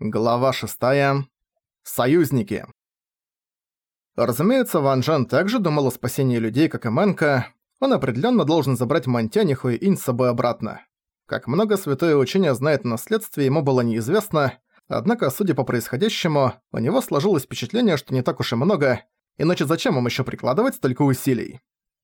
Глава 6. Союзники. Разумеется, Ван Джен также думал о спасении людей, как и Мэнка. Он определенно должен забрать Монтяниху и Инь с собой обратно. Как много святое учение знает о наследстве, ему было неизвестно, однако, судя по происходящему, у него сложилось впечатление, что не так уж и много, иначе зачем им еще прикладывать столько усилий?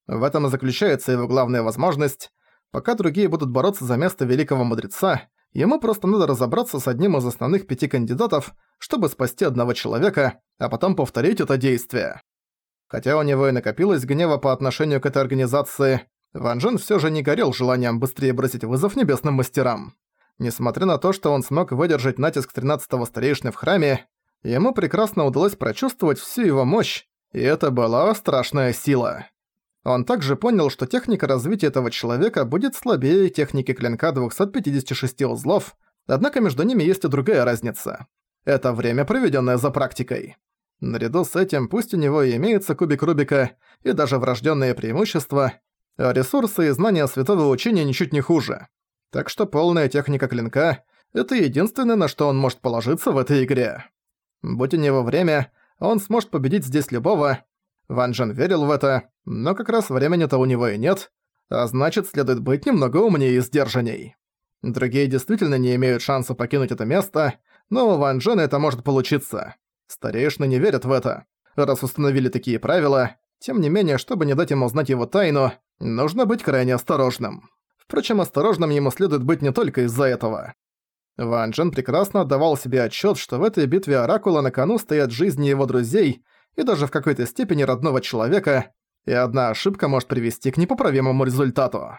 В этом и заключается его главная возможность. Пока другие будут бороться за место великого мудреца, Ему просто надо разобраться с одним из основных пяти кандидатов, чтобы спасти одного человека, а потом повторить это действие. Хотя у него и накопилось гнева по отношению к этой организации, Ван Джен всё же не горел желанием быстрее бросить вызов небесным мастерам. Несмотря на то, что он смог выдержать натиск 13-го старейшины в храме, ему прекрасно удалось прочувствовать всю его мощь, и это была страшная сила. Он также понял, что техника развития этого человека будет слабее техники клинка 256 узлов, однако между ними есть и другая разница. Это время, проведенное за практикой. Наряду с этим пусть у него и имеется кубик Рубика и даже врожденные преимущества, а ресурсы и знания святого учения ничуть не хуже. Так что полная техника клинка – это единственное, на что он может положиться в этой игре. Будь у него время, он сможет победить здесь любого, Ван Джен верил в это, но как раз времени-то у него и нет, а значит, следует быть немного умнее и сдержанней. Другие действительно не имеют шанса покинуть это место, но у Ван Джена это может получиться. Старейшины не верят в это. Раз установили такие правила, тем не менее, чтобы не дать ему узнать его тайну, нужно быть крайне осторожным. Впрочем, осторожным ему следует быть не только из-за этого. Ван Джен прекрасно отдавал себе отчет, что в этой битве Оракула на кону стоят жизни его друзей, и даже в какой-то степени родного человека, и одна ошибка может привести к непоправимому результату.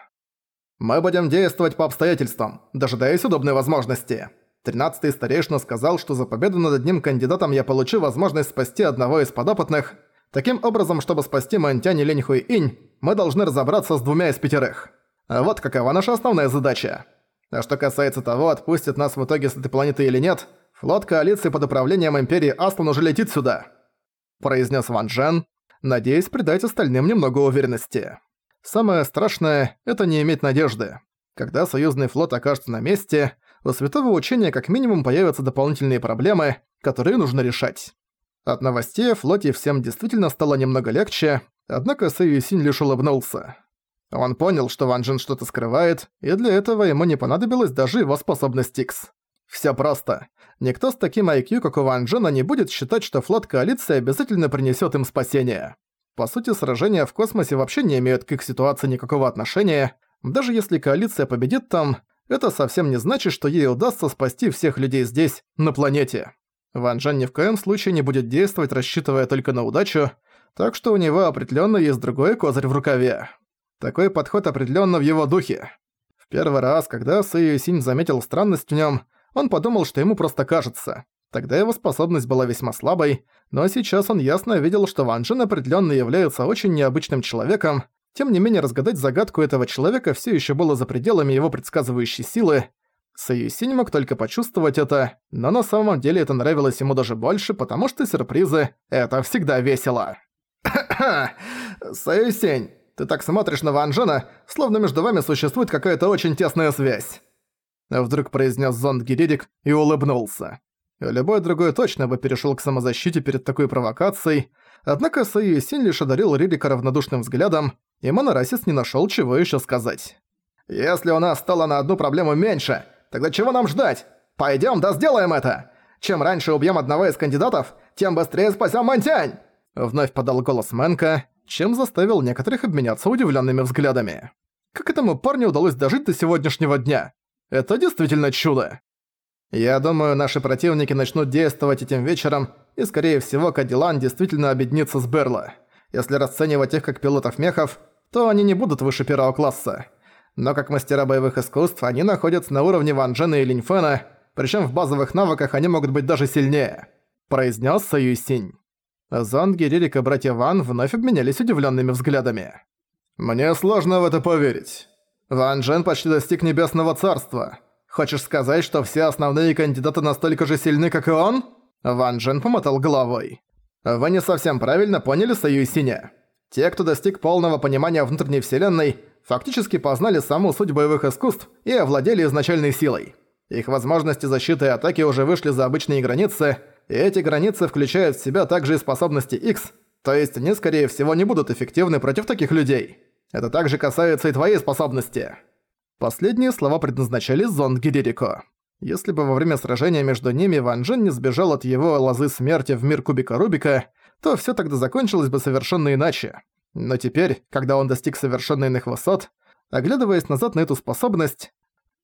Мы будем действовать по обстоятельствам, дожидаясь удобной возможности. Тринадцатый старейшина сказал, что за победу над одним кандидатом я получу возможность спасти одного из подопытных. Таким образом, чтобы спасти Монтянь и Инь, мы должны разобраться с двумя из пятерых. А вот какова наша основная задача. А что касается того, отпустит нас в итоге с этой планеты или нет, флот коалиции под управлением Империи Аслан уже летит сюда произнес Ван Джен, надеясь придать остальным немного уверенности. Самое страшное – это не иметь надежды. Когда союзный флот окажется на месте, у святого учения как минимум появятся дополнительные проблемы, которые нужно решать. От новостей флоте всем действительно стало немного легче, однако Сэйюсинь лишь улыбнулся. Он понял, что Ван Джен что-то скрывает, и для этого ему не понадобилась даже его способность X. Всё просто. Никто с таким IQ, как у Ван Джена, не будет считать, что флот коалиции обязательно принесёт им спасение. По сути, сражения в космосе вообще не имеют к их ситуации никакого отношения. Даже если коалиция победит там, это совсем не значит, что ей удастся спасти всех людей здесь, на планете. Ван Джен ни в коем случае не будет действовать, рассчитывая только на удачу, так что у него определённо есть другой козырь в рукаве. Такой подход определённо в его духе. В первый раз, когда Сэй Синь заметил странность в нём, он подумал, что ему просто кажется. Тогда его способность была весьма слабой, но сейчас он ясно видел, что Ван Джен определённо является очень необычным человеком. Тем не менее, разгадать загадку этого человека всё ещё было за пределами его предсказывающей силы. Союзи не мог только почувствовать это, но на самом деле это нравилось ему даже больше, потому что сюрпризы — это всегда весело. Союсень, ты так смотришь на Ван Джена, словно между вами существует какая-то очень тесная связь. Вдруг произнес зонд Гиридик и улыбнулся. Любой другой точно бы перешел к самозащите перед такой провокацией, однако Саюсин лишь одарил Ририка равнодушным взглядом, и Монорасис не нашел чего еще сказать. «Если у нас стало на одну проблему меньше, тогда чего нам ждать? Пойдем, да сделаем это! Чем раньше убьем одного из кандидатов, тем быстрее спасем Монтянь!» Вновь подал голос Мэнка, чем заставил некоторых обменяться удивленными взглядами. Как этому парню удалось дожить до сегодняшнего дня? Это действительно чудо. Я думаю, наши противники начнут действовать этим вечером, и скорее всего Кадилан действительно объединится с Берло. Если расценивать их как пилотов мехов, то они не будут выше первого класса. Но как мастера боевых искусств они находятся на уровне Ван Джена и Линьфена, причем в базовых навыках они могут быть даже сильнее», – произнес Саюсинь. Зонги, Ририк и братья Ван вновь обменялись удивленными взглядами. «Мне сложно в это поверить. Ван Джен почти достиг Небесного Царства. Хочешь сказать, что все основные кандидаты настолько же сильны, как и он?» Ван Джен помотал головой. «Вы не совсем правильно поняли Союзиня. Те, кто достиг полного понимания внутренней вселенной, фактически познали саму суть боевых искусств и овладели изначальной силой. Их возможности защиты и атаки уже вышли за обычные границы, и эти границы включают в себя также и способности X, то есть они, скорее всего, не будут эффективны против таких людей. Это также касается и твоей способности». Последние слова предназначались зонд Гиририко. Если бы во время сражения между ними Ван Джен не сбежал от его лозы смерти в мир кубика Рубика, то всё тогда закончилось бы совершенно иначе. Но теперь, когда он достиг совершенно иных высот, оглядываясь назад на эту способность,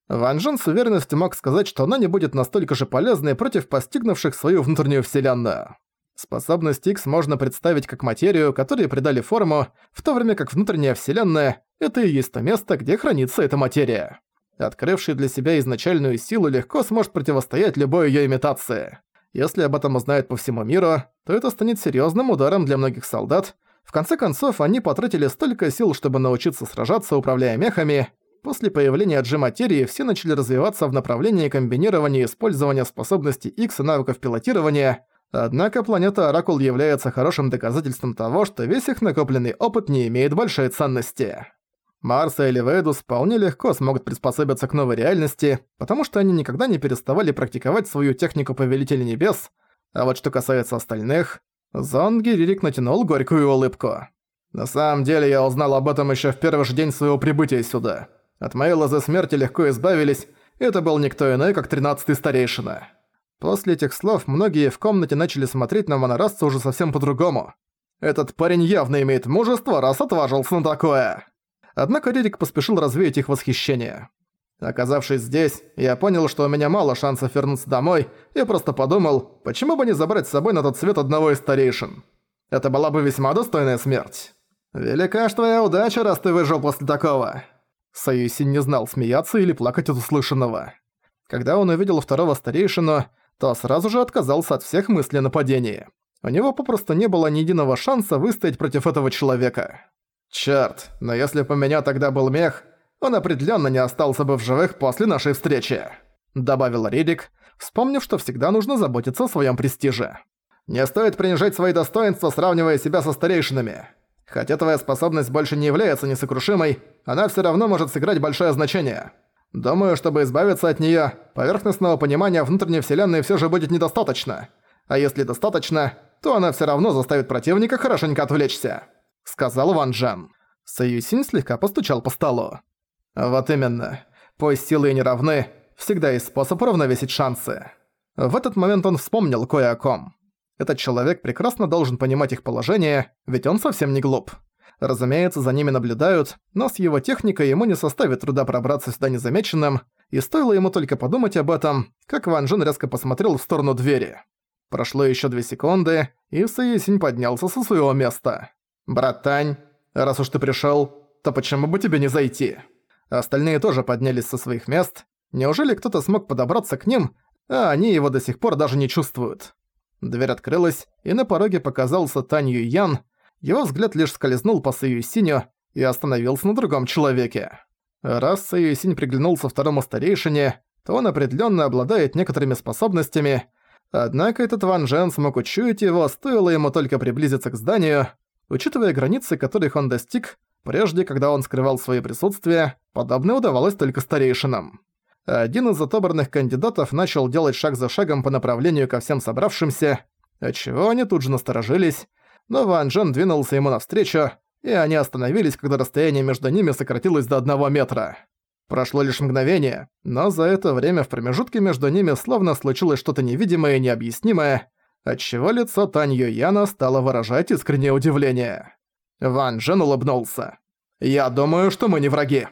Ван Джен с уверенностью мог сказать, что она не будет настолько же полезной против постигнувших свою внутреннюю вселенную. Способность X можно представить как материю, которой придали форму, в то время как внутренняя вселенная — это и есть то место, где хранится эта материя. Открывший для себя изначальную силу легко сможет противостоять любой её имитации. Если об этом узнают по всему миру, то это станет серьёзным ударом для многих солдат. В конце концов, они потратили столько сил, чтобы научиться сражаться, управляя мехами. После появления G-материи все начали развиваться в направлении комбинирования и использования способностей X и навыков пилотирования, Однако планета Оракул является хорошим доказательством того, что весь их накопленный опыт не имеет большой ценности. Марс и Эливейдус вполне легко смогут приспособиться к новой реальности, потому что они никогда не переставали практиковать свою технику Повелителя Небес, а вот что касается остальных, Зонги Ририк натянул горькую улыбку. «На самом деле я узнал об этом еще в первый же день своего прибытия сюда. От моей лозы смерти легко избавились, это был никто иной, как тринадцатый старейшина». После этих слов многие в комнате начали смотреть на монорасца уже совсем по-другому. Этот парень явно имеет мужество, раз отважился на такое. Однако Рерик поспешил развеять их восхищение. Оказавшись здесь, я понял, что у меня мало шансов вернуться домой, и просто подумал, почему бы не забрать с собой на тот свет одного из старейшин. Это была бы весьма достойная смерть. Велика ж твоя удача, раз ты выжил после такого. Союсин не знал, смеяться или плакать от услышанного. Когда он увидел второго старейшину, то сразу же отказался от всех мыслей о нападении. У него попросту не было ни единого шанса выстоять против этого человека. Чёрт, но если бы у меня тогда был мех, он определенно не остался бы в живых после нашей встречи», добавил Ридик, вспомнив, что всегда нужно заботиться о своем престиже. «Не стоит принижать свои достоинства, сравнивая себя со старейшинами. Хотя твоя способность больше не является несокрушимой, она все равно может сыграть большое значение. Думаю, чтобы избавиться от неё, поверхностного понимания внутренней вселенной всё же будет недостаточно. А если достаточно, то она всё равно заставит противника хорошенько отвлечься», — сказал Ван Джен. Союзин слегка постучал по столу. «Вот именно. Пусть силы и не всегда есть способ уравновесить шансы». В этот момент он вспомнил кое о ком. Этот человек прекрасно должен понимать их положение, ведь он совсем не глуп. Разумеется, за ними наблюдают, но с его техникой ему не составит труда пробраться сюда незамеченным, и стоило ему только подумать об этом, как Ван Джен резко посмотрел в сторону двери. Прошло еще две секунды, и Саесинь поднялся со своего места. «Брат Тань, раз уж ты пришел, то почему бы тебе не зайти?» Остальные тоже поднялись со своих мест. Неужели кто-то смог подобраться к ним, а они его до сих пор даже не чувствуют? Дверь открылась, и на пороге показался Тань Юйян, его взгляд лишь скользнул по Саюсиню и остановился на другом человеке. Раз Саюсинь приглянулся второму старейшине, то он определенно обладает некоторыми способностями, однако этот Ван Джен смог учуять его, стоило ему только приблизиться к зданию. Учитывая границы, которых он достиг, прежде, когда он скрывал свое присутствие, подобное удавалось только старейшинам. Один из отобранных кандидатов начал делать шаг за шагом по направлению ко всем собравшимся, отчего они тут же насторожились, но Ван Джен двинулся ему навстречу, и они остановились, когда расстояние между ними сократилось до одного метра. Прошло лишь мгновение, но за это время в промежутке между ними словно случилось что-то невидимое и необъяснимое, отчего лицо Тань Яна стало выражать искреннее удивление. Ван Джен улыбнулся. «Я думаю, что мы не враги».